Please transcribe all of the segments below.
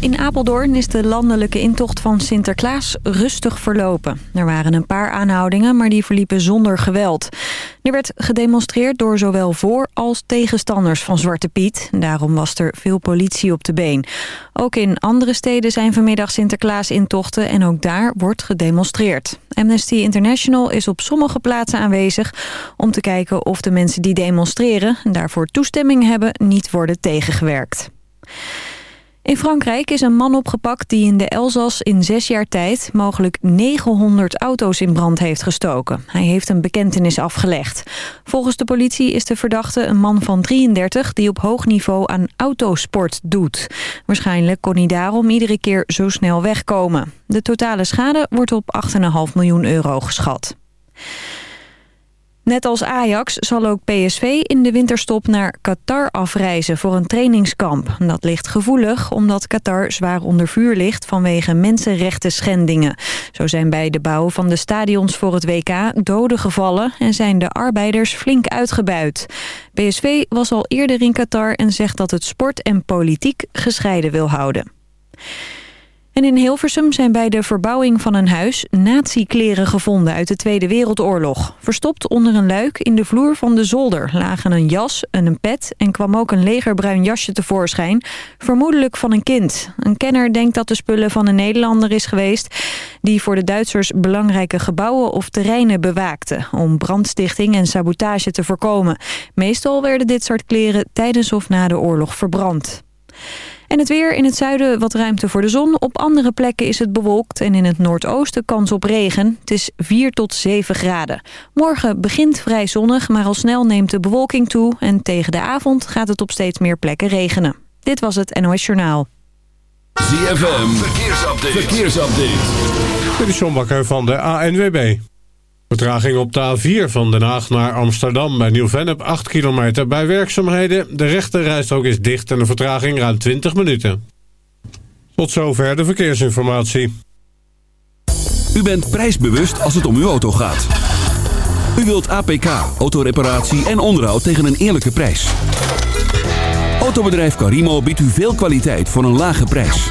In Apeldoorn is de landelijke intocht van Sinterklaas rustig verlopen. Er waren een paar aanhoudingen, maar die verliepen zonder geweld. Er werd gedemonstreerd door zowel voor- als tegenstanders van Zwarte Piet. Daarom was er veel politie op de been. Ook in andere steden zijn vanmiddag Sinterklaas-intochten... en ook daar wordt gedemonstreerd. Amnesty International is op sommige plaatsen aanwezig... om te kijken of de mensen die demonstreren... en daarvoor toestemming hebben, niet worden tegengewerkt. In Frankrijk is een man opgepakt die in de Elzas in zes jaar tijd mogelijk 900 auto's in brand heeft gestoken. Hij heeft een bekentenis afgelegd. Volgens de politie is de verdachte een man van 33 die op hoog niveau aan autosport doet. Waarschijnlijk kon hij daarom iedere keer zo snel wegkomen. De totale schade wordt op 8,5 miljoen euro geschat. Net als Ajax zal ook PSV in de winterstop naar Qatar afreizen voor een trainingskamp. Dat ligt gevoelig omdat Qatar zwaar onder vuur ligt vanwege mensenrechten schendingen. Zo zijn bij de bouw van de stadions voor het WK doden gevallen en zijn de arbeiders flink uitgebuit. PSV was al eerder in Qatar en zegt dat het sport en politiek gescheiden wil houden. En in Hilversum zijn bij de verbouwing van een huis nazi-kleren gevonden uit de Tweede Wereldoorlog. Verstopt onder een luik in de vloer van de zolder lagen een jas en een pet en kwam ook een legerbruin jasje tevoorschijn, vermoedelijk van een kind. Een kenner denkt dat de spullen van een Nederlander is geweest die voor de Duitsers belangrijke gebouwen of terreinen bewaakte om brandstichting en sabotage te voorkomen. Meestal werden dit soort kleren tijdens of na de oorlog verbrand. En het weer in het zuiden wat ruimte voor de zon. Op andere plekken is het bewolkt en in het noordoosten kans op regen. Het is 4 tot 7 graden. Morgen begint vrij zonnig, maar al snel neemt de bewolking toe... en tegen de avond gaat het op steeds meer plekken regenen. Dit was het NOS Journaal. ZFM, verkeersupdate. verkeersupdate. Dit is John Bakker van de ANWB. Vertraging op de A4 van Den Haag naar Amsterdam bij Nieuw-Vennep 8 kilometer bij werkzaamheden. De rechte rijstrook is dicht en de vertraging ruim 20 minuten. Tot zover de verkeersinformatie. U bent prijsbewust als het om uw auto gaat. U wilt APK, autoreparatie en onderhoud tegen een eerlijke prijs. Autobedrijf Carimo biedt u veel kwaliteit voor een lage prijs.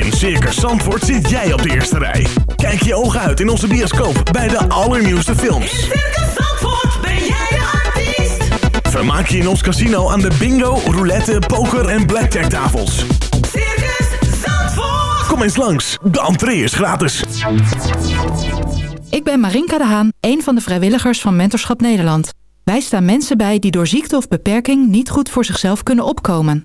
In Circus Zandvoort zit jij op de eerste rij. Kijk je ogen uit in onze bioscoop bij de allernieuwste In films. Circus Zandvoort ben jij de artiest. Vermaak je in ons casino aan de bingo, roulette, poker en blackjack tafels. Circus Zandvoort. Kom eens langs, de entree is gratis. Ik ben Marinka de Haan, een van de vrijwilligers van Mentorschap Nederland. Wij staan mensen bij die door ziekte of beperking niet goed voor zichzelf kunnen opkomen.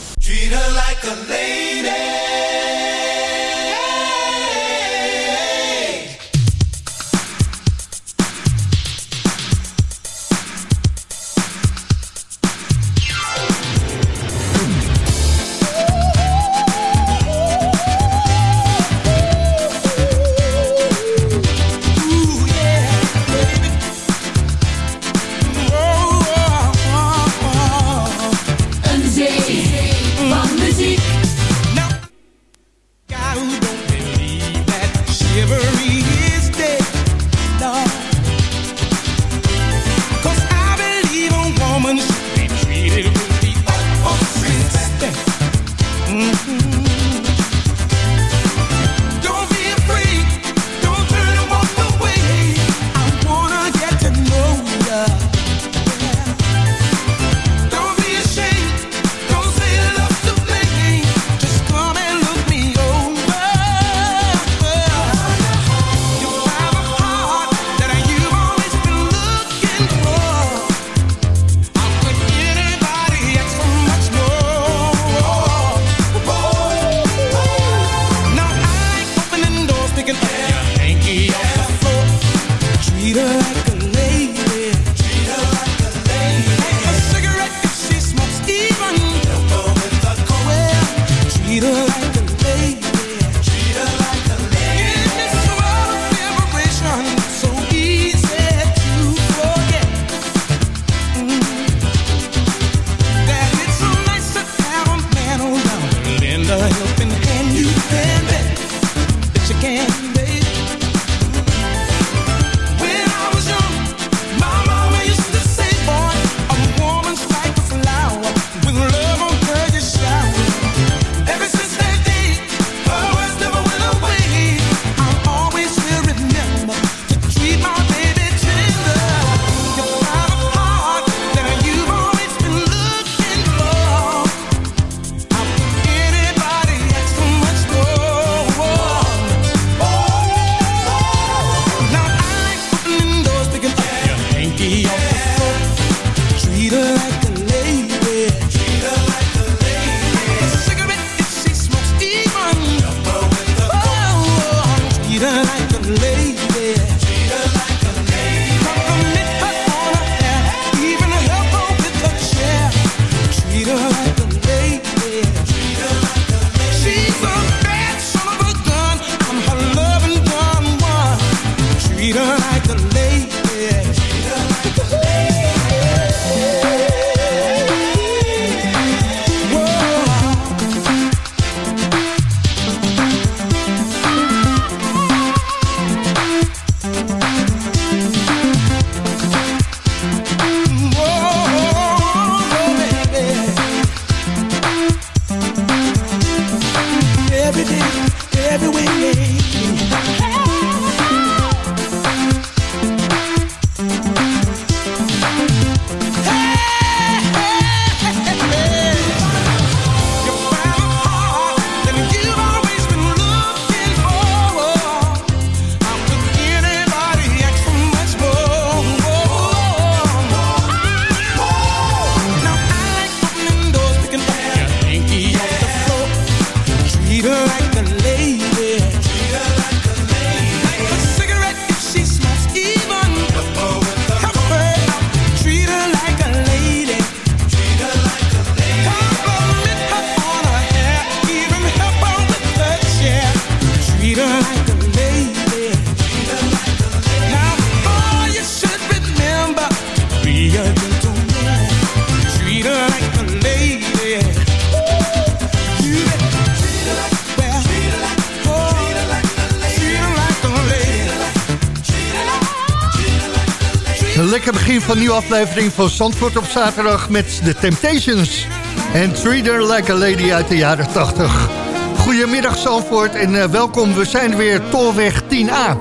Aflevering van Zandvoort op zaterdag met The Temptations. En Treat Her Like a Lady uit de jaren 80. Goedemiddag Zandvoort en eh, welkom. We zijn weer Tolweg 10A.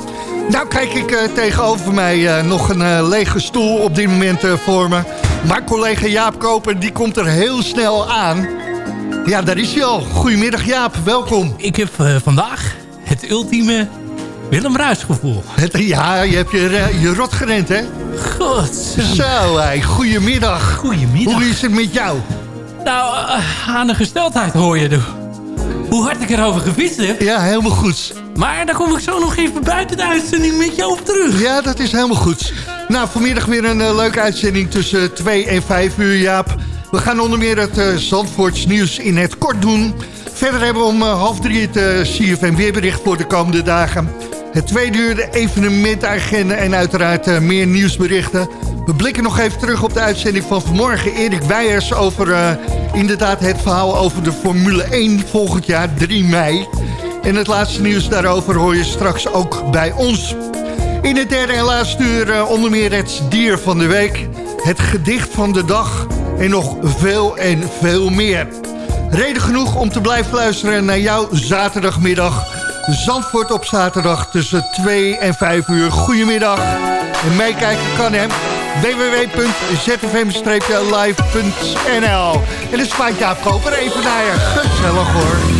Nou kijk ik eh, tegenover mij eh, nog een lege stoel op dit moment voor me. Maar collega Jaap Koper die komt er heel snel aan. Ja, daar is hij al. Goedemiddag Jaap, welkom. Ik heb vandaag het ultieme Willem Ruijs gevoel. Het, ja, je hebt je, je rot gerend hè? God. Zo, hey, goedemiddag. Goedemiddag. Hoe is het met jou? Nou, eh, aan de gesteldheid hoor je de, hoe hard ik erover gefietst heb. Ja, helemaal goed. Maar daar kom ik zo nog even buiten de uitzending met je op terug. Ja, dat is helemaal goed. Nou, vanmiddag weer een eh, leuke uitzending tussen 2 en 5 uur, Jaap. We gaan onder meer het eh Zandvoorts nieuws in het kort doen. Verder hebben we om half drie het CFM weerbericht voor de komende dagen. Het tweede uur de evenementagenda en uiteraard eh, meer nieuwsberichten. We blikken nog even terug op de uitzending van vanmorgen. Erik Weijers over eh, inderdaad het verhaal over de Formule 1 volgend jaar 3 mei. En het laatste nieuws daarover hoor je straks ook bij ons. In het derde en laatste uur eh, onder meer het dier van de week. Het gedicht van de dag. En nog veel en veel meer. Reden genoeg om te blijven luisteren naar jouw zaterdagmiddag. Zandvoort op zaterdag tussen 2 en 5 uur. Goedemiddag. En meekijken kan hem www.zfm-live.nl En dan spuit Jaap Koper even naar je. Gezellig hoor.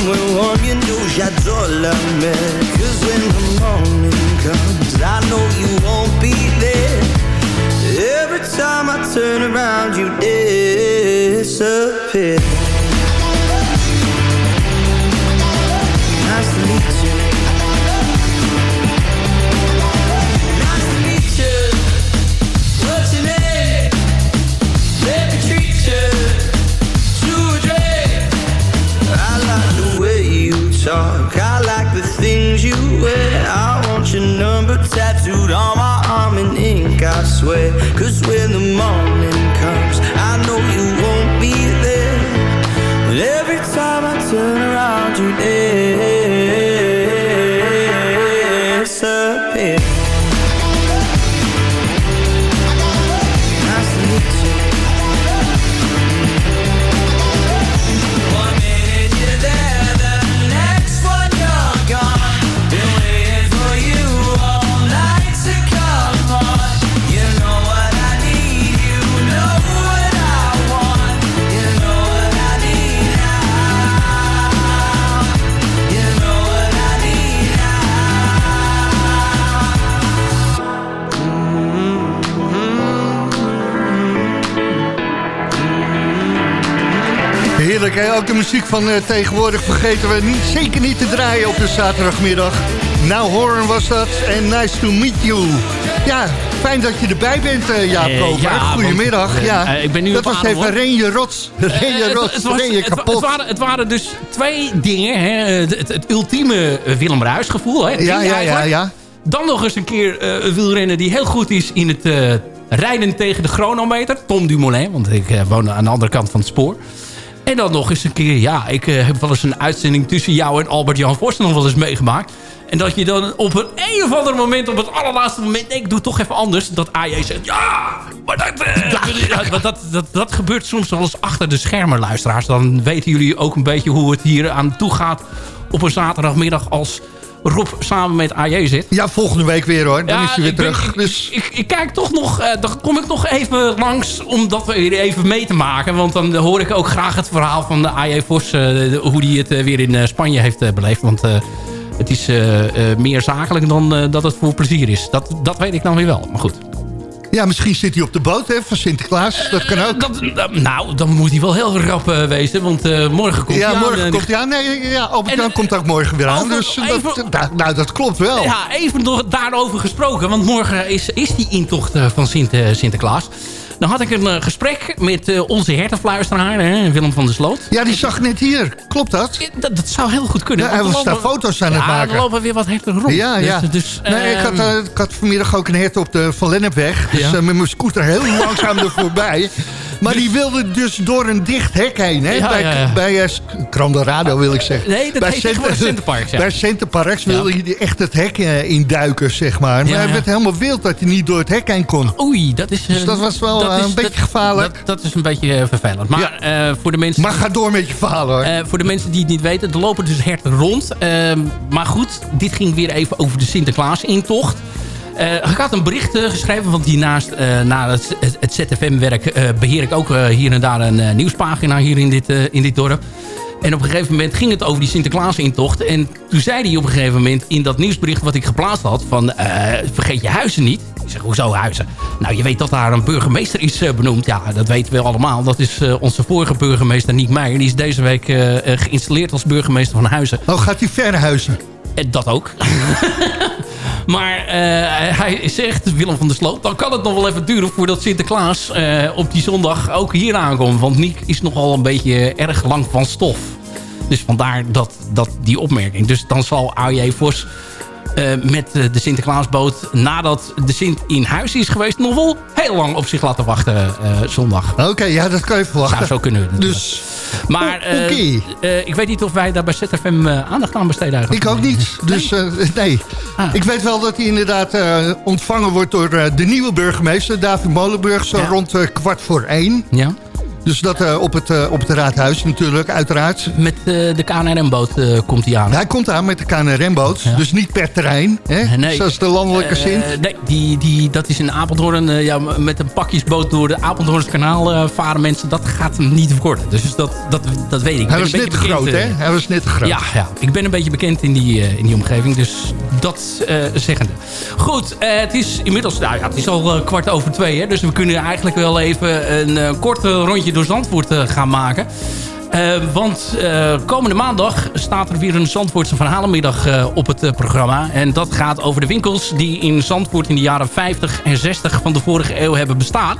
Somewhere warm. You know j'adore la mer. Cause when the morning comes, I know you won't be there. Every time I turn around, you disappear. Tattooed on my arm in ink, I swear. Cause when the morning comes, I know you won't be there. But every time I turn hè? Ook de muziek van eh, tegenwoordig vergeten we niet, zeker niet te draaien op de zaterdagmiddag. Nou, Horn was dat en nice to meet you. Ja, fijn dat je erbij bent, eh Jaap ja, Goedemiddag. want, ja. ik ben nu dat op was adem, even hoor. ren je rots. Ren je Eh, rots, het, was- kapot. Het, waren, het waren dus twee dingen. Hè. Het, ultieme Willem Ruijs gevoel. Hè. Ja, ja, ja, ja. Dan nog eens een keer een wielrenner die heel goed is in het rijden tegen de chronometer. Tom Dumoulin, want ik woon aan de andere kant van het spoor. En dan nog eens een keer, ja, ik eh, heb wel eens een uitzending tussen jou en Albert-Jan Vos nog wel eens meegemaakt. En dat je dan op een een of ander moment, op het allerlaatste moment, nee, ik doe toch even anders. Dat AJ zegt, ja, maar dat, eh, ja, dat, dat, dat gebeurt soms wel eens achter de schermen, luisteraars. Dan weten jullie ook een beetje hoe het hier aan toe gaat op een zaterdagmiddag als Rob samen met AJ zit. Ja, volgende week weer hoor. Dan Ja, is hij weer ben- terug. ik- dus Ik, ik kijk toch nog, eh, dan kom ik nog even langs om dat weer even mee te maken. Want dan hoor ik ook graag het verhaal van de AJ Vos, eh, hoe die het eh, weer in Spanje heeft beleefd. Want het is meer zakelijk dan dat het voor plezier is. Dat, dat weet ik dan weer wel, maar goed. Ja, misschien zit hij op de boot hè, van Sinterklaas. Dat kan ook. Dat, dat- nou, dan moet hij wel heel rap eh, wezen, want eh, morgen komt ja, hij aan. morgen en komt hij aan. Nee, ja, Albert-Jan komt ook morgen weer aan. Over- Dus dat, even- nou, nou, dat klopt wel. Ja, even nog daarover gesproken. Want morgen is, is die intocht eh, van Sint, eh, Sinterklaas. Dan had ik een eh, gesprek met eh, onze hertenfluisteraar, hè, Willem van der Sloot. Ja, die zag ik net hier. Klopt dat? Ja, Dat, dat zou heel goed kunnen. Ja, hij was daar foto's aan het ja, maken. er lopen weer wat herten rond. Ja, Dus- ja. Dus, nee, ik, had, ehm, eh, ik had vanmiddag ook een hert op de Van Lennepweg. Dus Ja. met mijn scooter heel langzaam er voorbij. Maar die wilde dus door een dicht hek heen. Hè? Ja, bij ja, ja. bij eh, wil ik zeggen. Nee, dat bij heet tegenwoordig Centerparks. Bij Centerparks wilde hij echt het hek eh, induiken, zeg maar. Maar hij werd helemaal wild dat hij niet door het hek heen kon. Oei, dat is... eh, Dus dat was wel dat eh, is- een beetje dat- gevaarlijk. Dat, dat is een beetje eh, vervelend. Maar eh, voor de mensen... Maar ga door met je. Eh, voor de mensen die het niet weten, er lopen dus herten rond. Ehm, maar goed, dit ging weer even over de Sinterklaas-intocht. Eh, ik had een bericht eh, geschreven, want hiernaast eh, na het, het, ZFM-werk eh, beheer ik ook eh, hier en daar een eh, nieuwspagina hier in dit, eh, in dit dorp. En op een gegeven moment ging het over die Sinterklaas-intocht. En toen zei hij op een gegeven moment in dat nieuwsbericht wat ik geplaatst had... van eh, vergeet je huizen niet. Ik zeg, hoezo huizen? Nou, je weet dat daar een burgemeester is eh, benoemd. Ja, dat weten we allemaal. Dat is eh, onze vorige burgemeester, Niek Meijer. Die is deze week eh, eh, geïnstalleerd als burgemeester van Huizen. Oh, gaat hij verhuizen? En dat ook. maar eh, hij zegt, Willem van der Sloot... dan kan het nog wel even duren voordat Sinterklaas eh, op die zondag ook hier aankomt. Want Niek is nogal een beetje erg lang van stof. Dus vandaar dat, dat die opmerking. Dus dan zal AJ Vos met eh, de Sinterklaasboot... nadat de Sint in huis is geweest... nog wel heel lang op zich laten wachten eh, zondag. Oké, ja, dat kan je verwachten. Zou zo kunnen. natuurlijk. Dus Maar eh, eh, ik weet niet of wij daar bij ZFM eh, aandacht aan besteden eigenlijk. ik ook niet. Dus eh, nee. Ah. Ik weet wel dat hij inderdaad eh, ontvangen wordt door eh, de nieuwe burgemeester, David Molenburg, zo Ja. rond eh, kwart voor één. Ja? Dus dat eh, op, het, eh, op het raadhuis natuurlijk, uiteraard. Met eh, de KNRM-boot komt hij aan. Hij komt aan met de KNRM-boot, Ja. dus niet per terrein, hè? Nee. zoals de landelijke zin. nee, die, die, dat is in Apeldoorn. ja, met een pakjesboot door de Apeldoorns kanaal varen mensen. Dat gaat hem niet worden. Dus dat, dat, dat weet ik. Hij was net te groot, hè? Hij was net te groot. Ja, ja, ik ben een beetje bekend in die, in die omgeving. Dus dat eh zeggende. Goed, eh, het is inmiddels... Nou ja, het is al eh, kwart over twee. Hè, dus we kunnen eigenlijk wel even een kort rondje door Zandvoort gaan maken. Want komende maandag staat er weer een Zandvoortse verhalenmiddag op het programma. En dat gaat over de winkels die in Zandvoort in de jaren 50 en 60 van de vorige eeuw hebben bestaan.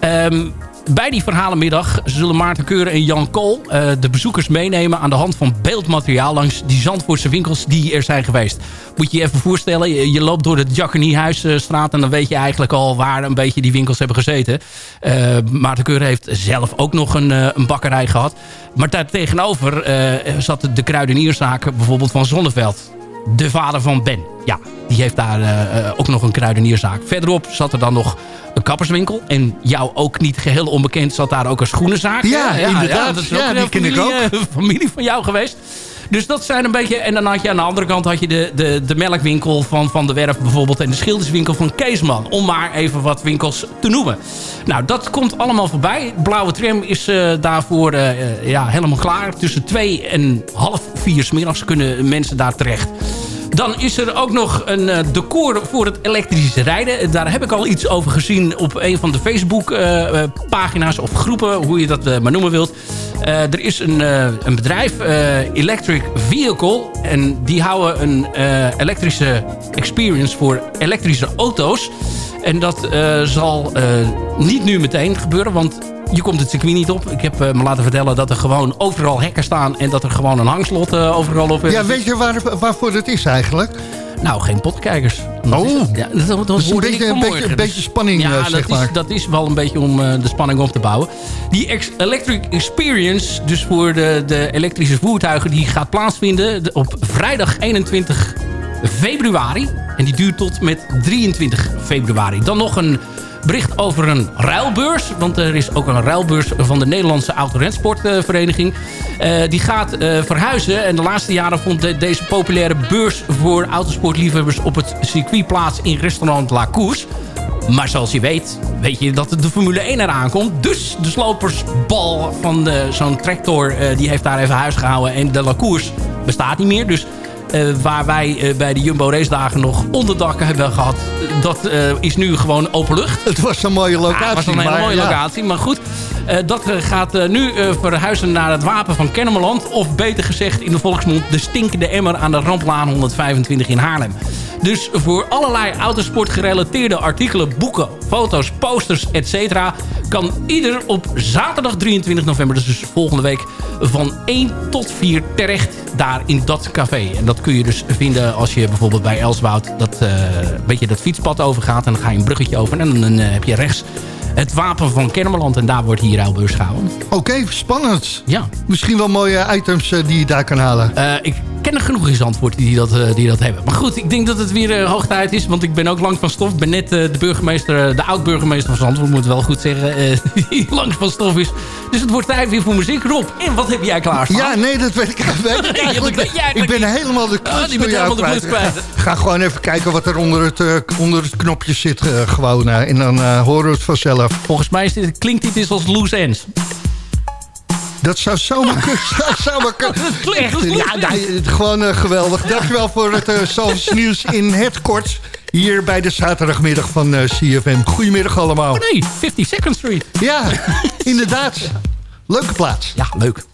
Ehm, bij die verhalenmiddag zullen Maarten Keuren en Jan Kool eh, de bezoekers meenemen aan de hand van beeldmateriaal langs die Zandvoortse winkels die er zijn geweest. Moet je je even voorstellen, je, loopt door de Jacqueniehuisstraat en dan weet je eigenlijk al waar een beetje die winkels hebben gezeten. Eh, Maarten Keuren heeft zelf ook nog een, eh, een bakkerij gehad. Maar daar tegenover eh, zat de kruidenierszaak bijvoorbeeld van Zonneveld de vader van Ben. Ja, die heeft daar eh, eh, ook nog een kruidenierzaak. Verderop zat er dan nog een kapperswinkel. En jou ook niet geheel onbekend zat daar ook een schoenenzaak. Ja, inderdaad. dat is Ja, ook die een ken ik familie, eh, familie van jou geweest. Dus dat zijn een beetje... En dan had je aan de andere kant had je de, de, de melkwinkel van Van de Werf bijvoorbeeld... en de schilderswinkel van Keesman. Om maar even wat winkels te noemen. Nou, dat komt allemaal voorbij. Blauwe tram is daarvoor ja, helemaal klaar. Tussen twee en half vier 's middags kunnen mensen daar terecht. Dan is er ook nog een eh, decor voor het elektrische rijden. Daar heb ik al iets over gezien op een van de Facebook-pagina's of groepen, hoe je dat eh, maar noemen wilt. Eh, er is een, eh, een bedrijf, eh, Electric Vehicle. En die houden een eh, elektrische experience voor elektrische auto's. En dat eh, zal eh, niet nu meteen gebeuren, want je komt het circuit niet op. Ik heb eh, me laten vertellen dat er gewoon overal hekken staan... en dat er gewoon een hangslot eh, overal op is. Ja, weet je waar, waarvoor dat is eigenlijk? Nou, geen potkijkers. Dat Oh. is ja, dat, dat een beetje- een beetje- een beetje spanning, ja, eh, dat maar. Is, dat is wel een beetje om de spanning op te bouwen. Die ex Electric Experience, dus voor de, de elektrische voertuigen... die gaat plaatsvinden de- op vrijdag 21 februari. En die duurt tot met 23 februari. Dan nog een bericht over een ruilbeurs. Want er is ook een ruilbeurs van de Nederlandse Autorensportvereniging. Eh die gaat eh, verhuizen. En de laatste jaren vond de- deze populaire beurs voor autosportliefhebbers op het circuit plaats in restaurant La Course. Maar zoals je weet, weet je dat de Formule 1 eraan komt. Dus de slopersbal van zo'n tractor, eh, die heeft daar even huis gehouden. En de La Course bestaat niet meer. Dus eh, waar wij eh, bij de Jumbo race dagen nog onderdakken hebben gehad... eh, dat eh, is nu gewoon open lucht. Het was een mooie locatie. Ja, het was een hele maar mooie ja. locatie. Maar goed, dat gaat nu verhuizen naar het wapen van Kennemerland. Of beter gezegd in de volksmond de stinkende emmer aan de Ramplaan 125 in Haarlem. Dus voor allerlei autosport gerelateerde artikelen, boeken, foto's, posters, etc. kan ieder op zaterdag 23 november, dus volgende week, van 1 tot 4 terecht daar in dat café. En dat kun je dus vinden als je bijvoorbeeld bij Elswoud dat, een beetje dat fietspad overgaat. En dan ga je een bruggetje over en dan eh, heb je rechts het wapen van Kennemerland. En daar wordt hier ruilbeurs gehouden. Oké, spannend. Ja. Misschien wel mooie items eh, die je daar kan halen. Eh, ik ken er genoeg in Zandvoort die dat, eh, die dat hebben. Maar goed, ik denk dat het weer hoog tijd is. Want ik ben ook lang van stof. Ik ben net de burgemeester, de oud-burgemeester van Zandvoort. moet wel goed zeggen. Die lang van stof is. Dus het wordt tijd weer voor muziek. Rob, en wat heb jij klaar Ja, nee, dat weet ik, weet ik eigenlijk. ik ben helemaal de kluts oh, helemaal de kluts kwijt. Ga gewoon even kijken wat er onder het, onder het knopje zit. Gewoon, en dan horen we het vanzelf. Volgens mij dit, klinkt dit eens als loose ends. Dat zou zomaar kunnen. kunnen. Echt, ja, gewoon uh, geweldig. Dankjewel voor het uh, nieuws in het kort. Hier bij de zaterdagmiddag van uh, CFM. Goedemiddag allemaal. Oh nee, 52nd Street. Ja, inderdaad. Leuke plaats. Ja, leuk.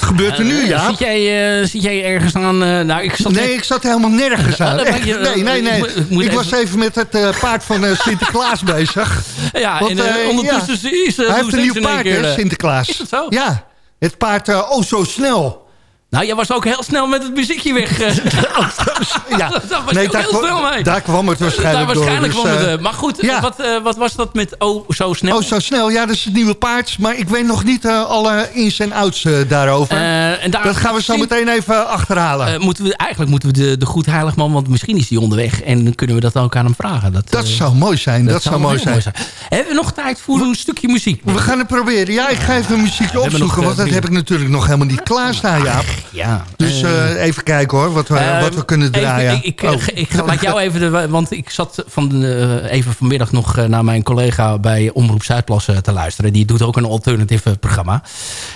Wat gebeurt er nu, Eh, ja? Zit jij, eh, zit jij ergens aan... eh, nou, ik zat Nee, net- ik zat helemaal nergens aan. Oh, je- Echt, nee, nee, nee. ik even- was even met het paard van Sinterklaas bezig. Ja, Want, en ondertussen ja. is... Hij heeft een nieuw paard, hè, Sinterklaas. Is dat zo? Ja, het paard oh zo snel. Nou, jij was ook heel snel met het muziekje weg. eh. Ja, Daar was nee, daar, heel snel mee. daar kwam het waarschijnlijk Daar waarschijnlijk door. kwam dus, het. eh, eh, maar goed, ja. wat, wat was dat met oh zo snel? Oh, zo snel. Ja, dat is het nieuwe paard. Maar ik weet nog niet alle ins en outs daarover. En daar dat gaan we zo meteen even achterhalen. moeten we, eigenlijk moeten we de, de goed heiligman, want misschien is hij onderweg. En dan kunnen we dat ook aan hem vragen. Dat, dat zou mooi zijn. Dat, zou mooi zijn. Hebben we nog tijd voor een stukje muziek? We gaan het proberen. Ja, ik ga even muziek opzoeken. Want dat heb ik natuurlijk nog helemaal niet klaarstaan, Jaap. Ja. Dus eh, even kijken hoor, wat we, Eh, wat we kunnen even- draaien. ik, ik, Oh. ik, ik ga- laat jou even... De, want ik zat van, eh, even vanmiddag nog eh, naar mijn collega bij Omroep Zuidplas eh, te luisteren. Die doet ook een alternatieve eh, programma.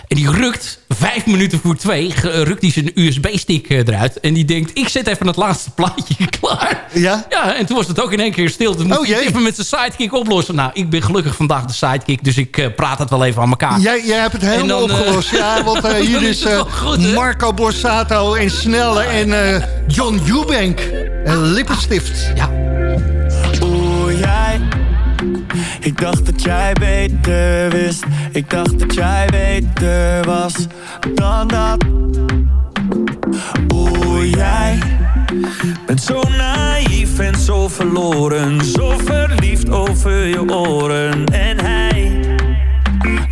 En die rukt vijf minuten voor twee... rukt hij zijn USB-stick eruit. En die denkt, ik zet even het laatste plaatje klaar. Ja? Ja, en toen was het ook in één keer stil. Toen moest Oh, jee. even met zijn sidekick oplossen. Nou, ik ben gelukkig vandaag de sidekick. Dus ik praat het wel even aan elkaar. Jij, jij hebt het helemaal dan, opgelost. Ja, want hier is is goed? Marco Borsato en Snelle en eh, John Eubank. En Lippenstift. Ja. Oeh, jij. Ik dacht dat jij beter wist. Ik dacht dat jij beter was dan dat. Oeh, jij. Bent zo naïef en zo verloren. Zo verliefd over je oren. En hij.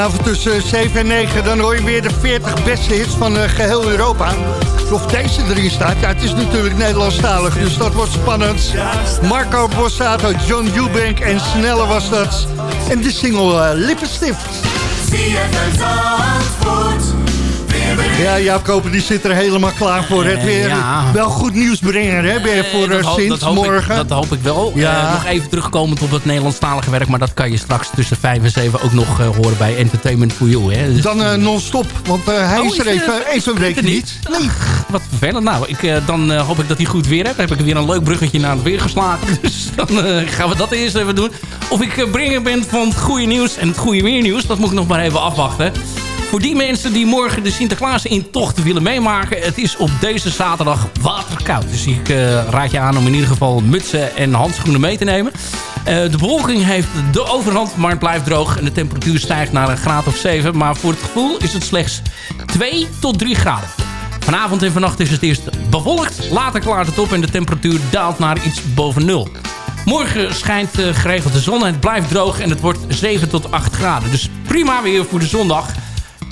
Vanavond tussen 7 en 9, dan hoor je weer de 40 beste hits van eh, geheel Europa. Of deze erin staat, ja, het is natuurlijk Nederlandstalig, dus dat wordt spannend. Marco Borsato, John Eubank en Sneller was dat. En de single eh, Lippenstift. Ja, Jaap Koper die zit er helemaal klaar voor. Het Eh, weer ja. wel goed nieuws brengen, hè? Ben je voor dat eh, sinds dat hoop ik- morgen? dat hoop ik wel. Ja. Eh, nog even terugkomend op het Nederlandstalige werk. Maar dat kan je straks tussen 5 en 7 ook nog eh, horen bij Entertainment for You. Hè. Dus- Dan eh, non-stop, want eh, hij Oh, is er even, eh, even een week niet. Nee. Wat vervelend. Nou, ik, eh, dan eh, hoop ik dat hij goed weer hebt. Dan heb ik weer een leuk bruggetje naar het weer geslagen. Dus dan eh, gaan we dat eerst even doen. Of ik eh, bringer ben van het goede nieuws en het goede weernieuws. Dat moet ik nog maar even afwachten. Voor die mensen die morgen de Sinterklaas intocht willen meemaken... het is op deze zaterdag waterkoud. Dus ik eh, raad je aan om in ieder geval mutsen en handschoenen mee te nemen. Eh, de bewolking heeft de overhand, maar het blijft droog. En de temperatuur stijgt naar een graad of 7. Maar voor het gevoel is het slechts 2 tot 3 graden. Vanavond en vannacht is het eerst bewolkt. Later klaart het op en de temperatuur daalt naar iets boven nul. Morgen schijnt eh, geregeld de zon en het blijft droog en het wordt 7 tot 8 graden. Dus prima weer voor de zondag.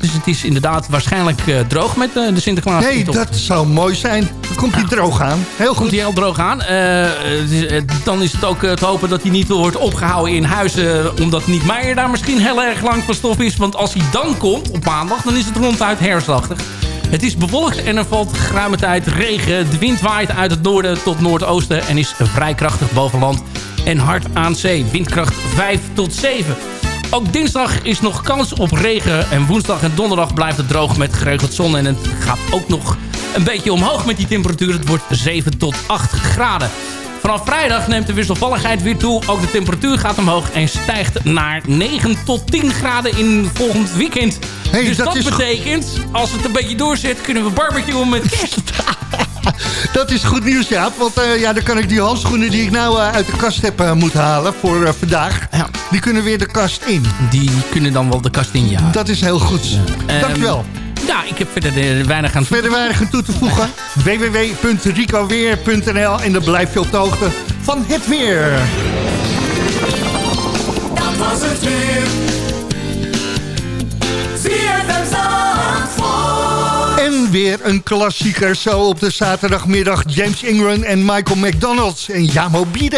Dus het is inderdaad waarschijnlijk eh, droog met eh, de Sinterklaas. Nee, dat zou mooi zijn. Dan komt hij droog aan. Heel Komt hij heel droog aan. Eh, dan is het ook te hopen dat hij niet wordt opgehouden in huizen. omdat Niek Meijer daar misschien heel erg lang van stof is. Want als hij dan komt op maandag, dan is het ronduit herfstachtig. Het is bewolkt en er valt geruime tijd regen. De wind waait uit het noorden tot noordoosten en is vrij krachtig boven land en hard aan zee. Windkracht 5 tot 7. Ook dinsdag is nog kans op regen. En woensdag en donderdag blijft het droog met geregeld zon. En het gaat ook nog een beetje omhoog met die temperatuur. Het wordt 7 tot 8 graden. Vanaf vrijdag neemt de wisselvalligheid weer toe. Ook de temperatuur gaat omhoog en stijgt naar 9 tot 10 graden in volgend weekend. Hey, dus dat dat, betekent, als het een beetje doorzet, kunnen we barbecuen met kerst. Dat is goed nieuws, Jaap. Want eh, ja, dan kan ik die handschoenen die ik nou eh, uit de kast heb eh, moeten halen voor vandaag... die kunnen weer de kast in. Die kunnen dan wel de kast in, ja. Dat is heel goed. Dankjewel. Ja, ik heb verder weinig aan Verder weinig aan toe te voegen. www.ricoweer.nl En dan blijf je op de hoogte van het weer. Dat was het weer. ZFM Zandvoort. En weer een klassieker zo op de zaterdagmiddag. James Ingram en Michael McDonald. En Jamo Be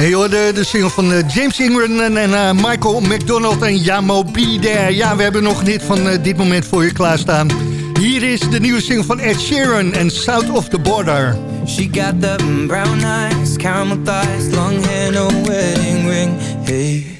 Hey hoor, de, de single van eh, James Ingram en, eh, Michael McDonald en Jamo Be There. Ja, we hebben nog niet van eh, dit moment voor je klaarstaan. Hier is de nieuwe single van Ed Sheeran en South of the Border. She got the brown eyes, caramel thighs, long hair, no wedding ring. Hey,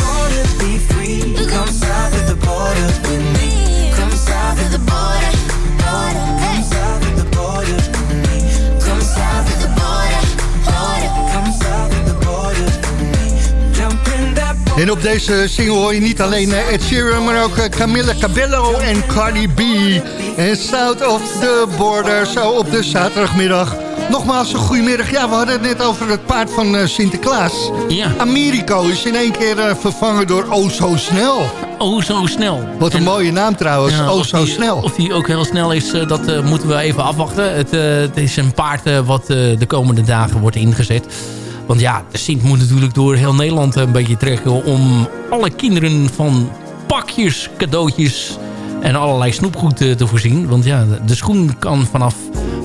En op deze single hoor je niet alleen eh, Ed Sheeran, maar ook eh, Camilla Cabello en Cardi B. En South of the Border, zo op de zaterdagmiddag. Nogmaals een goedemiddag. Ja, we hadden het net over het paard van eh, Sinterklaas. Ja. Americo is in één keer vervangen door Oh Zo Snel. Oh, zo snel. Wat een mooie naam trouwens, Ja, Oh Zo die- Snel. Of die ook heel snel is, dat moeten we even afwachten. Het, het is een paard wat de komende dagen wordt ingezet. Want ja, de Sint moet natuurlijk door heel Nederland een beetje trekken... om alle kinderen van pakjes, cadeautjes en allerlei snoepgoed eh, te voorzien. Want ja, de- schoen kan vanaf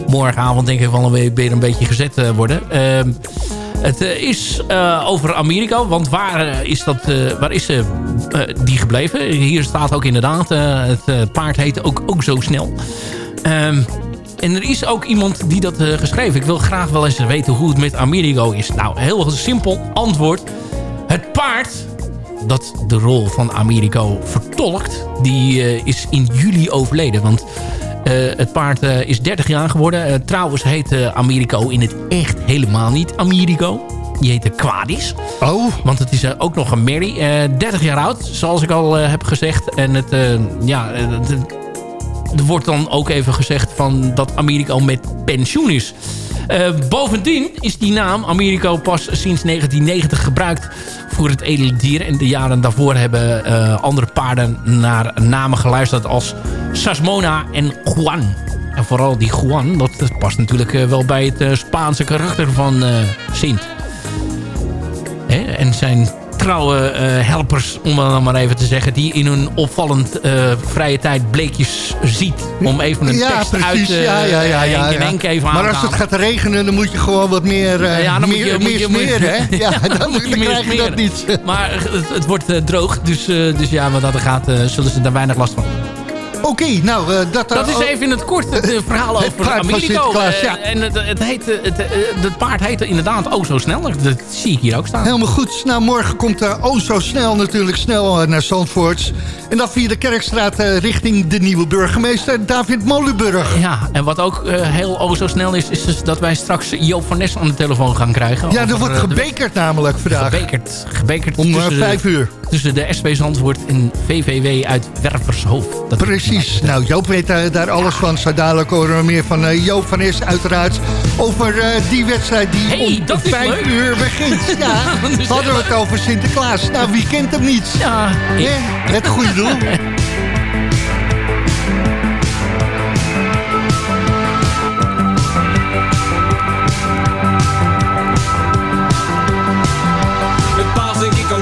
morgenavond denk ik wel weer een beetje gezet eh, worden. Ehm, het eh, is over Amerika, want waar is, dat, waar is die gebleven? Hier staat ook inderdaad, het paard heet ook, ook zo snel. En er is ook iemand die dat eh, geschreven. Ik wil graag wel eens weten hoe het met Amerigo is. Nou, heel simpel antwoord. Het paard dat de rol van Americo vertolkt... die eh, is in juli overleden. Want eh, het paard is 30 jaar geworden. Trouwens heet Americo in het echt helemaal niet Americo. Die heette Quadis. Oh. Want het is ook nog een Mary. eh 30 jaar oud, zoals ik al heb gezegd. En het, ja, het- er wordt dan ook even gezegd van dat Americo met pensioen is. Eh, bovendien is die naam Americo pas sinds 1990 gebruikt voor het edele dier. En de jaren daarvoor hebben eh, andere paarden naar namen geluisterd als Sasmona en Juan. En vooral die Juan, dat past natuurlijk eh, wel bij het Spaanse karakter van Sint. Hè? En zijn huisvrouwenhelpers, om het dan maar even te zeggen... die in hun opvallend eh, vrije tijd bleekjes ziet. Om even een ja, tekst precies. uit eh ja, ja, ja, ja, ja. Henk even Maar aan als het gaat regenen, dan moet je gewoon wat meer, eh Ja, dan meer, moet meer je- smeren, hè? Ja, dan, moet je meer krijg je dat niet. Maar het, het wordt eh, droog, dus, eh, dus ja, wat dat er gaat, eh, zullen ze daar weinig last van. Oké, nou, eh, dat... Dat eh, is even in het kort het eh, verhaal Het over Americo. Eh, ja. En het, het, heet, het, het paard heet inderdaad oh zo snel. Dat zie ik hier ook staan. Helemaal goed. Nou, morgen komt uh, oh zo snel natuurlijk snel naar Zandvoort. En dan via de Kerkstraat richting de nieuwe burgemeester David Molenburg. Ja, en wat ook heel oh zo snel is, is dus dat wij straks Joop van Nes aan de telefoon gaan krijgen. Ja, er wordt gebekerd de... namelijk vandaag. Gebekerd. gebekerd Om vijf de, uur. Tussen de SP Zandvoort en VVW uit Wervershoofd. Dat Precies. Nou, Joop weet daar alles van. Zo dadelijk horen we meer van Joop van Nes uiteraard. Over die wedstrijd die hey, om vijf leuk. uur begint. Ja, dus hadden we het over Sinterklaas. Nou, wie kent hem niet? Ja, ik... Het goede doel.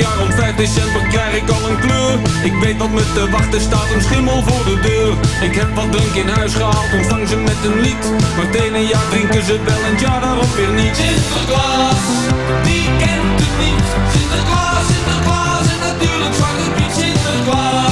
jaar om 5 december krijg ik al een kleur. Ik weet dat me te wachten staat een schimmel voor de deur. Ik heb wat drank in huis gehaald, ontvang ze met een lied. Maar het ene jaar drinken ze wel en jaar daarop weer niet. Sinterklaas, wie kent het niet? Sinterklaas, Sinterklaas en natuurlijk Zwarte Piet. Sinterklaas,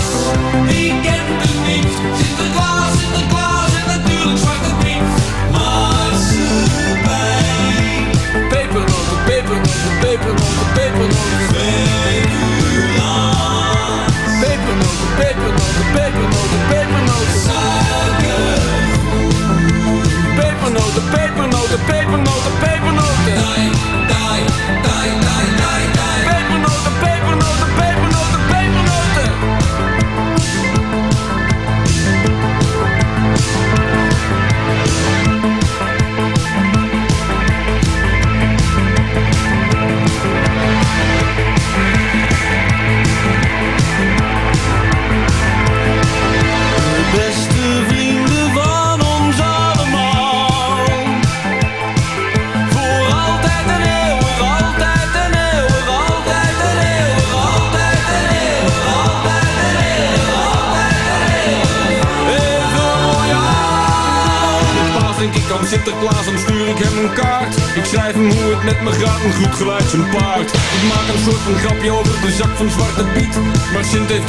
zijn paard. Ik maak een soort van grapje over de zak van Zwarte Piet. Maar Sint heeft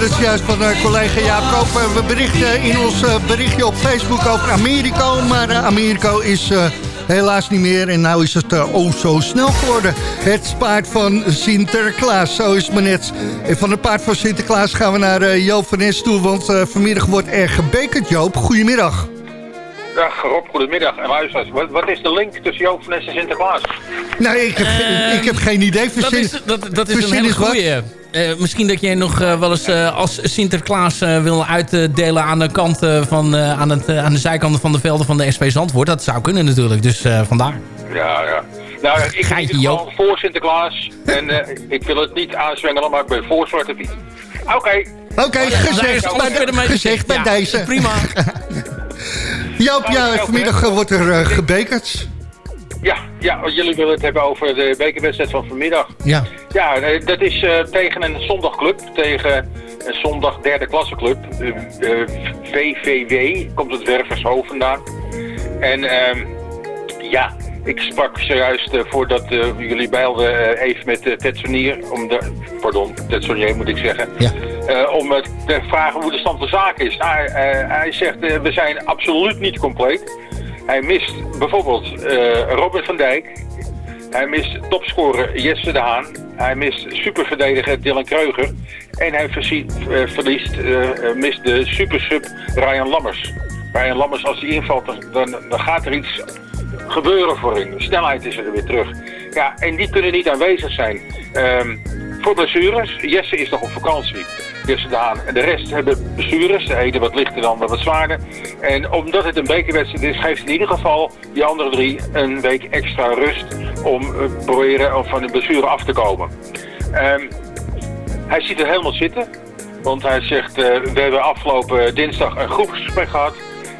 dat is juist van uh, collega Jaap Koper. We berichten in ons uh, berichtje op Facebook over Americo. Maar Americo is helaas niet meer. En nou is het oh zo snel geworden. Het paard van Sinterklaas, zo is het maar net. En van het paard van Sinterklaas gaan we naar Joop van Nes toe. Want vanmiddag wordt er gebekerd, Joop. Goedemiddag. Dag Rob, goedemiddag. En luisteraars, wat, wat is de link tussen Joop van Nes en Sinterklaas? Nou, ik heb, uh, ik heb geen idee. Verzin, dat is, dat, dat is een hele goeie. Uh, misschien dat jij nog uh, wel eens uh, als Sinterklaas wil uitdelen aan de kant van aan, het, aan de zijkanten van de velden van de SP Zandvoort. Dat zou kunnen natuurlijk, dus vandaar. Ja, ja. Nou, ik ben gewoon voor Sinterklaas en ik wil het niet aanzwengelen, maar ik ben voor Zwarte Piet. Oké. Okay. Oké, okay, gezegd, gezegd bij ja, deze. Prima. Joop, ja, vanmiddag wordt er gebekerd. Ja, ja, jullie willen het hebben over de bekerwedstrijd van vanmiddag. Ja. Ja, dat is uh, tegen een zondagclub, tegen een zondag derde klasseclub. Uh, uh, VVW, komt het Wervershoofd vandaan. En ja, Ik sprak zojuist eh, voordat eh, jullie bijlden eh, even met uh, Ted Sonier, om de, pardon, Ted Sonier moet ik zeggen, Eh, om eh, te vragen hoe de stand van zaken is. Eh, hij zegt, eh, we zijn absoluut niet compleet. Hij mist bijvoorbeeld eh, Robert van Dijk, hij mist topscorer Jesse de Haan. Hij mist superverdediger Dylan Kreuger. En hij eh, verliest, eh, eh, mist de supersub Ryan Lammers. Ryan Lammers, als hij invalt, dan, dan, dan gaat er iets gebeuren voor hem. De snelheid is er weer terug. Ja, en die kunnen niet aanwezig zijn. Ehm, voor blessures, Jesse is nog op vakantie. Jesse. En de rest hebben blessures. De ene wat lichter, andere wat zwaarder. En omdat het een bekerwedstrijd is, geeft in ieder geval die andere drie een week extra rust om eh, proberen van de blessure af te komen. Ehm, hij ziet er helemaal zitten. Want hij zegt, eh, we hebben afgelopen dinsdag een groepsgesprek gehad.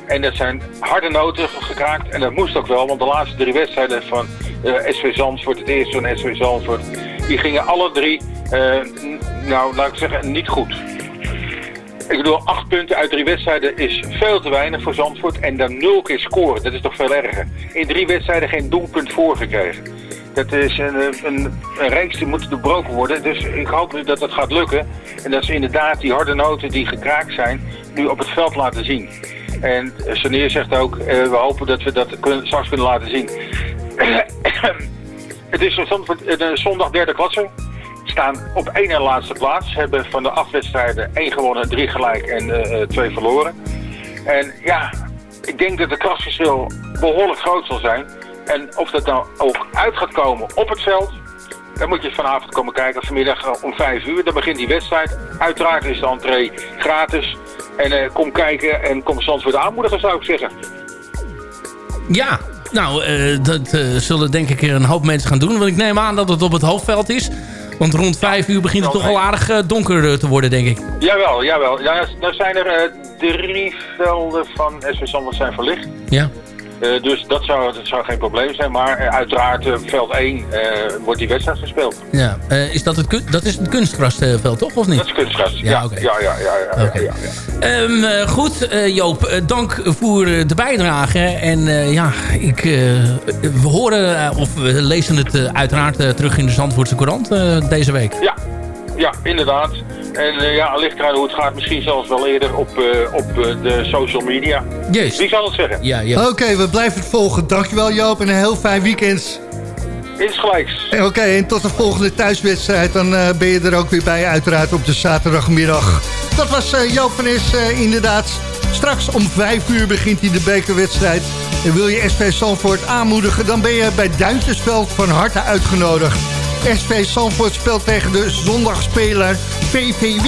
En dat zijn harde noten gekraakt. En dat moest ook wel, want de laatste drie wedstrijden van eh, SV Zandvoort, het eerste van SV Zandvoort, die gingen alle drie, eh, nou laat ik zeggen, niet goed. Ik bedoel, acht punten uit drie wedstrijden is veel te weinig voor Zandvoort. En dan nul keer scoren, dat is toch veel erger. In drie wedstrijden geen doelpunt voorgekregen. Dat is een, een, een reeks die moet doorbroken worden. Dus ik hoop nu dat dat gaat lukken. En dat ze inderdaad die harde noten die gekraakt zijn, nu op het veld laten zien. En Sonier zegt ook, eh, we hopen dat we dat straks kunnen laten zien. het is een zondag derde klasse staan op één en laatste plaats. Hebben van de acht wedstrijden één gewonnen, drie gelijk en eh, twee verloren. En ja, ik denk dat het klasverschil behoorlijk groot zal zijn. En of dat nou ook uit gaat komen op het veld, dan moet je vanavond komen kijken. Vanmiddag om vijf uur, dan begint die wedstrijd. Uiteraard is de entree gratis. En eh, kom kijken en kom Zandvoort aanmoedigen, zou ik zeggen. Ja, nou, eh, dat eh, zullen denk ik een hoop mensen gaan doen. Want ik neem aan dat het op het hoofdveld is. Want rond vijf uur begint het toch al aardig donker te worden, denk ik. Jawel, jawel. Ja, nou zijn er drie velden van SV Zandvoort zijn verlicht. Ja. Eh, dus dat zou, dat zou geen probleem zijn. Maar eh, uiteraard, eh, veld 1 eh, wordt die wedstrijd gespeeld. Ja, is dat het, dat is het kunstgrasveld, toch? Of niet? Dat is kunstgras. Ja, Ja, ja, ja, ja, ja, ja, ja. Ehm, eh, goed, Joop, dank voor de bijdrage. En ja, ik, we horen of we lezen het uiteraard terug in de Zandvoortse Courant deze week. Ja, ja, inderdaad. En eh, ja, ligt eraan hoe het gaat. Misschien zelfs wel eerder op, eh, op eh, de social media. Juist. Wie zal het zeggen? Ja, ja. Oké, we blijven het volgen. Dankjewel Joop en een heel fijn weekend. Insgelijks. Oké, en tot de volgende thuiswedstrijd. Dan eh, ben je er ook weer bij, uiteraard op de zaterdagmiddag. Dat was eh, Joop van Is, eh, inderdaad. Straks om vijf uur begint hij de bekerwedstrijd. En wil je SV Zandvoort aanmoedigen... dan ben je bij Duintjesveld van harte uitgenodigd. SV Zandvoort speelt tegen de zondagspeler VVW.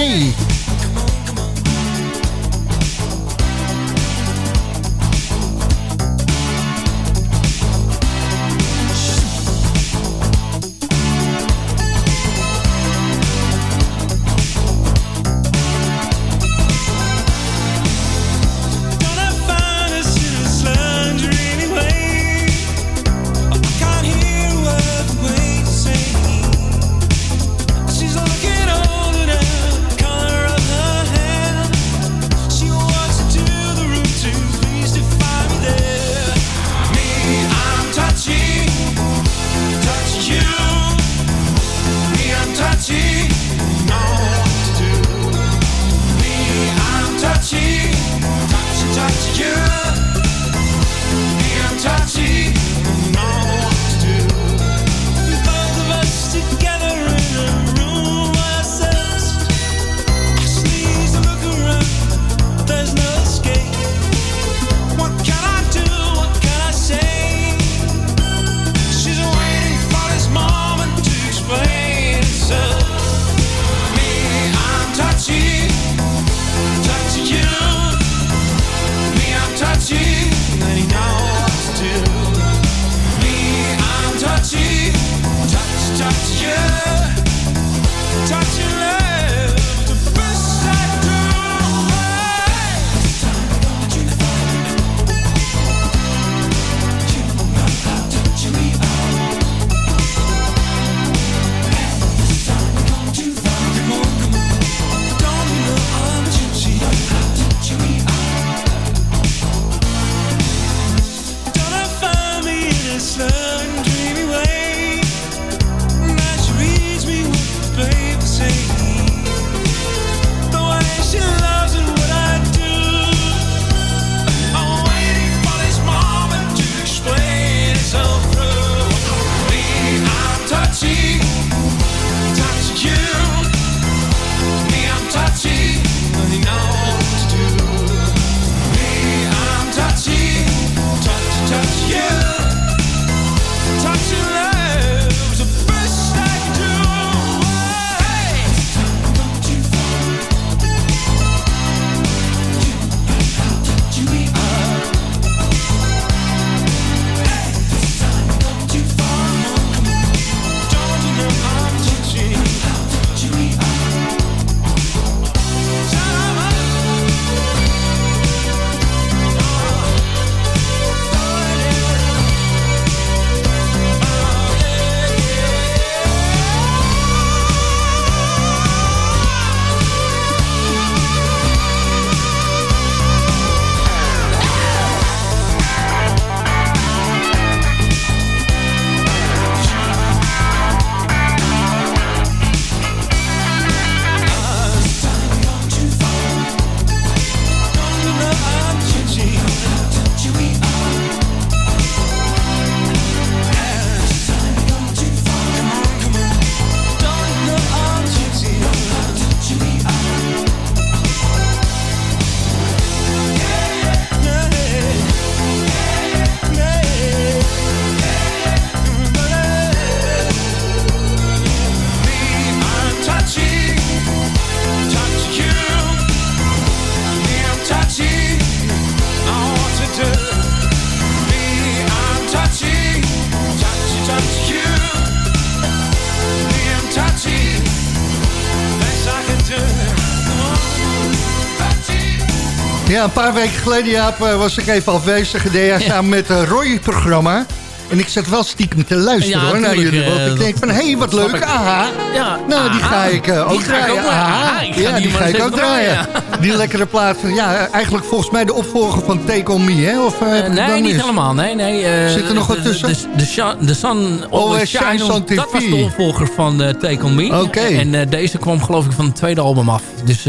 Ja, een paar weken geleden, Jaap, eh, was ik even afwezig. Deed jij samen met het Roy-programma. En ik zat wel stiekem te luisteren Ja, hoor, naar jullie. Want eh, ik denk van, hé, hey, wat leuk, ik. aha. Ja, Nou, die aha. ga ik ook Die ga ik draaien. ook draaien. aha. Aha, ik ga ja, die ga ik ook draaien. Die lekkere plaat. van- Ja, eigenlijk volgens mij de opvolger van Take On Me, hè? Of, ik nee, niet helemaal. Nee, nee, Zit er nog wat tussen? De, de, de Sun Always Shines Shines on on Dat was TV. de opvolger van Take On Me. Oké. En deze kwam geloof ik van het tweede album af. Dus,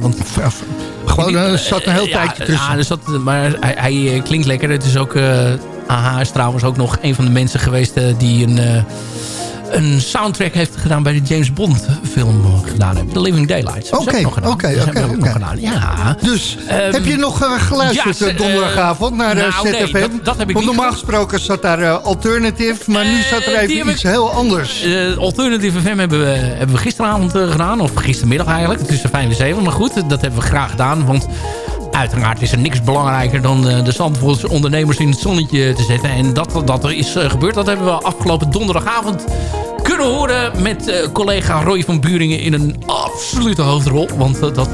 want, Gewoon, er zat een heel ja, tijdje tussen. Ja, zat, maar hij, hij eh, klinkt lekker. Het is ook... eh AH is trouwens ook nog een van de mensen geweest eh, die een... eh, een soundtrack heeft gedaan bij de James Bond film gedaan hebben. The Living Daylights. Oké, oké, oké. Ja. Dus, Ehm, heb je nog eh, geluisterd ja, eh, donderdagavond naar de nou, nee, ZFM? dat- dat heb ik Want normaal gesproken zat daar eh, Alternative, maar nu zat er even iets ik- heel anders. Eh, Alternative FM hebben we, hebben we gisteravond eh, gedaan. Of gistermiddag eigenlijk. Tussen 5 en 7. Maar goed, dat hebben we graag gedaan. Want uiteraard is er niks belangrijker dan de Zandvoortse ondernemers in het zonnetje te zetten. En dat, dat er is eh, gebeurd. Dat hebben we afgelopen donderdagavond kunnen horen met eh, collega Roy van Buringen in een absolute hoofdrol. Want eh, dat...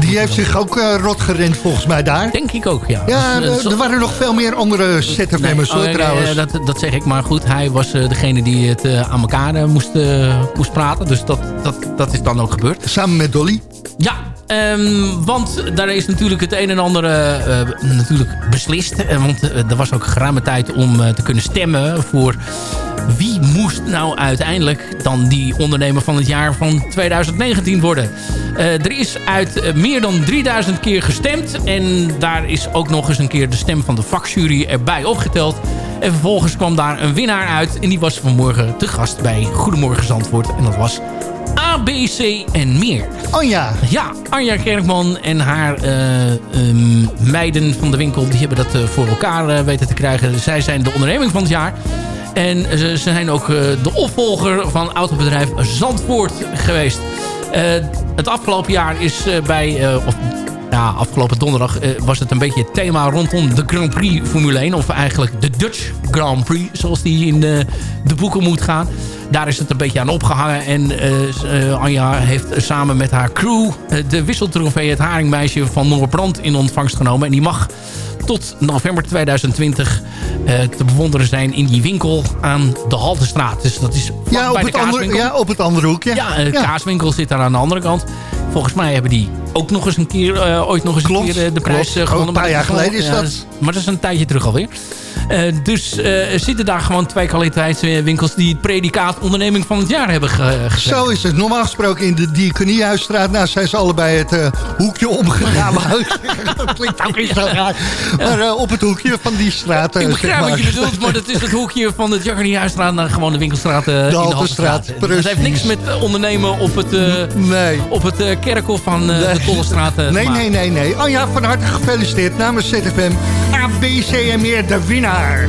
Die heeft zich ook rot gerend volgens mij daar. Denk ik ook, ja. Ja, Dus, er- waren nog veel meer andere ZFM'ers hoor Oh, nee, trouwens. dat, dat zeg ik maar goed. Hij was degene die het aan elkaar moest, moest praten. Dus dat, dat, dat is dan ook gebeurd. Samen met Dolly? Ja, ehm, want daar is natuurlijk het een en ander eh, eh, natuurlijk beslist. Eh, Want er was ook geruime tijd om te kunnen stemmen voor wie moest nou uiteindelijk dan die ondernemer van het jaar van 2019 worden. Er is uit meer dan 3000 keer gestemd. En daar is ook nog eens een keer de stem van de vakjury erbij opgeteld. En vervolgens kwam daar een winnaar uit. En die was vanmorgen te gast bij Goedemorgen Zandvoort. En dat was ABC en meer. Oh ja. Ja, Anja Kerkman en haar eh, ehm, meiden van de winkel... die hebben dat eh, voor elkaar eh, weten te krijgen. Zij zijn de onderneming van het jaar. En ze, ze zijn ook de opvolger van autobedrijf Zandvoort geweest. Het afgelopen jaar is bij... of, ja, afgelopen donderdag eh, was het een beetje het thema rondom de Grand Prix Formule 1. Of eigenlijk de Dutch Grand Prix, zoals die in de, de boeken moet gaan. Daar is het een beetje aan opgehangen. En eh, eh, Anja heeft samen met haar crew eh, de wisseltrofee het haringmeisje van Noorbrand in ontvangst genomen. En die mag tot november 2020 eh, te bewonderen zijn in die winkel aan de Haltestraat. Dus dat is Ja, op bij de het, andere, ja, op het andere hoekje. Ja, de kaaswinkel zit daar aan de andere kant. Volgens mij hebben die ook nog eens een keer, eh, ooit nog eens Klopt, een keer eh, de prijs klopt. eh, gewonnen. een paar jaar geleden is ja, dat. Maar dat is een tijdje terug alweer. Dus zitten daar gewoon twee kwaliteitswinkels die het predicaat onderneming van het jaar hebben ge gezet. Zo is het. Normaal gesproken in de Diakoniehuisstraat... nou zijn ze allebei het hoekje omgegaan. dat klinkt ook niet zo raar. Maar op het hoekje van die straat... Ik zeg begrijp maar. wat je bedoelt, maar dat is het hoekje van het Jagerniehuisstraat naar gewoon de winkelstraat in de Haltestraat. Dat heeft niks met ondernemen op het, nee. op het kerkhof van de Tollestraat eh, Nee, nee, nee, nee. Anja, van harte gefeliciteerd namens ZFM. ABC en meer, de winnaar.